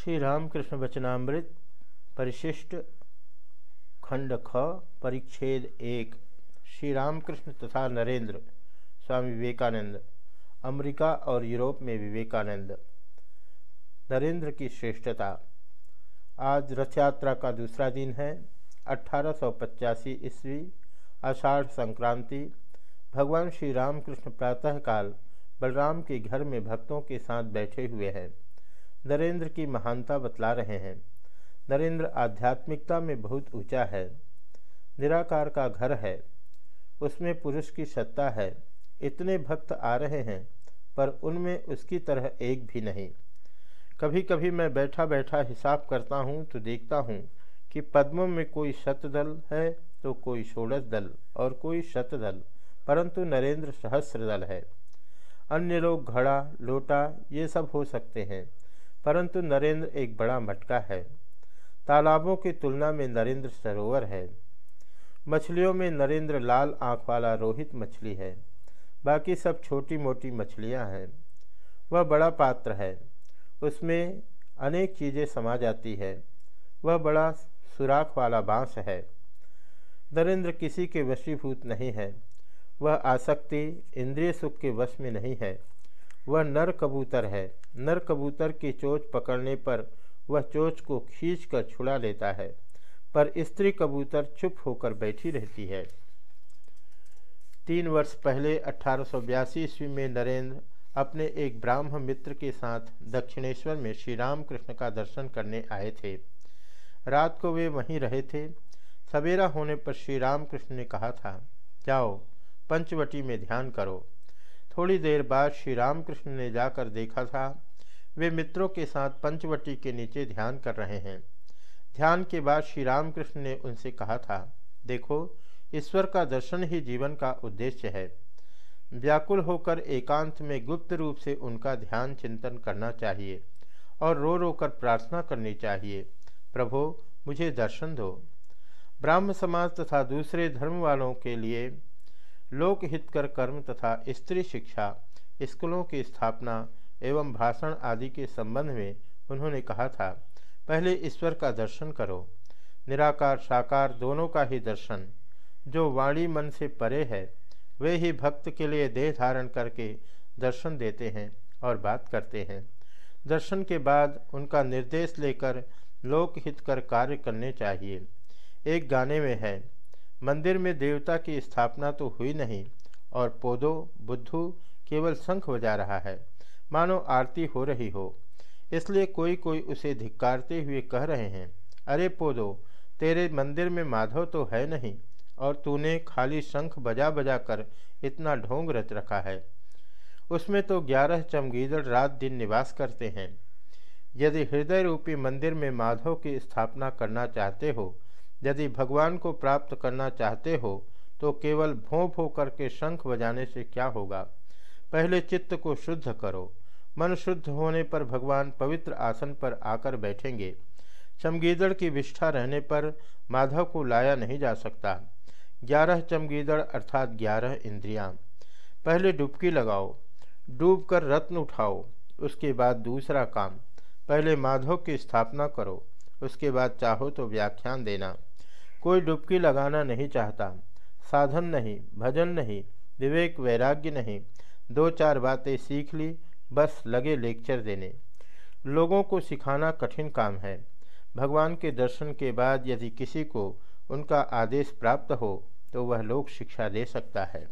श्री रामकृष्ण वचनामृत, परिशिष्ट खंड ख परिच्छेद एक श्री रामकृष्ण तथा नरेंद्र, स्वामी विवेकानंद, अमेरिका और यूरोप में विवेकानंद। नरेंद्र की श्रेष्ठता। आज रथ यात्रा का दूसरा दिन है, अठारह ईस्वी, आषाढ़ संक्रांति। भगवान श्री रामकृष्ण प्रातःकाल बलराम के घर में भक्तों के साथ बैठे हुए हैं। नरेंद्र की महानता बतला रहे हैं। नरेंद्र आध्यात्मिकता में बहुत ऊँचा है। निराकार का घर है। उसमें पुरुष की सत्ता है। इतने भक्त आ रहे हैं, पर उनमें उसकी तरह एक भी नहीं। कभी कभी मैं बैठा बैठा हिसाब करता हूँ तो देखता हूँ कि पद्मों में कोई शतदल है तो कोई षोड़श दल और कोई शतदल, परंतु नरेंद्र सहस्र दल है। अन्य लोग घड़ा, लोटा ये सब हो सकते हैं। परंतु नरेंद्र एक बड़ा मटका है। तालाबों की तुलना में नरेंद्र सरोवर है। मछलियों में नरेंद्र लाल आँख वाला रोहित मछली है। बाकी सब छोटी मोटी मछलियाँ हैं। वह बड़ा पात्र है। उसमें अनेक चीज़ें समा जाती है। वह बड़ा सुराख वाला बाँस है। नरेंद्र किसी के वशीभूत नहीं है। वह आसक्ति, इंद्रिय सुख के वश में नहीं है। वह नर कबूतर है। नर कबूतर की चोच पकड़ने पर वह चोच को खींच कर छुड़ा लेता है, पर स्त्री कबूतर चुप होकर बैठी रहती है। तीन वर्ष पहले, अठारह ईस्वी में नरेंद्र अपने एक ब्राह्म मित्र के साथ दक्षिणेश्वर में श्री रामकृष्ण का दर्शन करने आए थे। रात को वे वहीं रहे थे। सवेरा होने पर श्री रामकृष्ण ने कहा था, जाओ, पंचवटी में ध्यान करो। थोड़ी देर बाद श्री रामकृष्ण ने जाकर देखा था, वे मित्रों के साथ पंचवटी के नीचे ध्यान कर रहे हैं। ध्यान के बाद श्री रामकृष्ण ने उनसे कहा था, देखो, ईश्वर का दर्शन ही जीवन का उद्देश्य है। व्याकुल होकर एकांत में गुप्त रूप से उनका ध्यान चिंतन करना चाहिए और रो रो कर प्रार्थना करनी चाहिए। प्रभो, मुझे दर्शन दो। ब्राह्म समाज तथा दूसरे धर्म वालों के लिए लोकहितकर कर्म तथा स्त्री शिक्षा, स्कूलों की स्थापना एवं भाषण आदि के संबंध में उन्होंने कहा था। पहले ईश्वर का दर्शन करो। निराकार साकार दोनों का ही दर्शन। जो वाणी मन से परे है, वे ही भक्त के लिए देह धारण करके दर्शन देते हैं और बात करते हैं। दर्शन के बाद उनका निर्देश लेकर लोकहित कर कार्य करने चाहिए। एक गाने में है मंदिर में देवता की स्थापना तो हुई नहीं, और पौधो, बुद्धू केवल शंख बजा रहा है। मानो आरती हो रही हो। इसलिए कोई कोई उसे धिक्कारते हुए कह रहे हैं, अरे पौधो, तेरे मंदिर में माधव तो है नहीं, और तूने खाली शंख बजा बजा कर इतना ढोंग रच रखा है। उसमें तो ग्यारह चमगीदड़ रात दिन निवास करते हैं। यदि हृदय रूपी मंदिर में माधव की स्थापना करना चाहते हो यदि भगवान को प्राप्त करना चाहते हो तो केवल भों भों करके शंख बजाने से क्या होगा? पहले चित्त को शुद्ध करो। मन शुद्ध होने पर भगवान पवित्र आसन पर आकर बैठेंगे। चमगीदड़ की विष्ठा रहने पर माधव को लाया नहीं जा सकता। ग्यारह चमगीदड़ अर्थात ग्यारह इंद्रियाँ। पहले डुबकी लगाओ। डूब कर रत्न उठाओ। उसके बाद दूसरा काम। पहले माधव की स्थापना करो। उसके बाद चाहो तो व्याख्यान देना। कोई डुबकी लगाना नहीं चाहता। साधन नहीं, भजन नहीं, विवेक, वैराग्य नहीं। दो चार बातें सीख ली, बस लगे लेक्चर देने। लोगों को सिखाना कठिन काम है। भगवान के दर्शन के बाद यदि किसी को उनका आदेश प्राप्त हो तो वह लोक शिक्षा दे सकता है।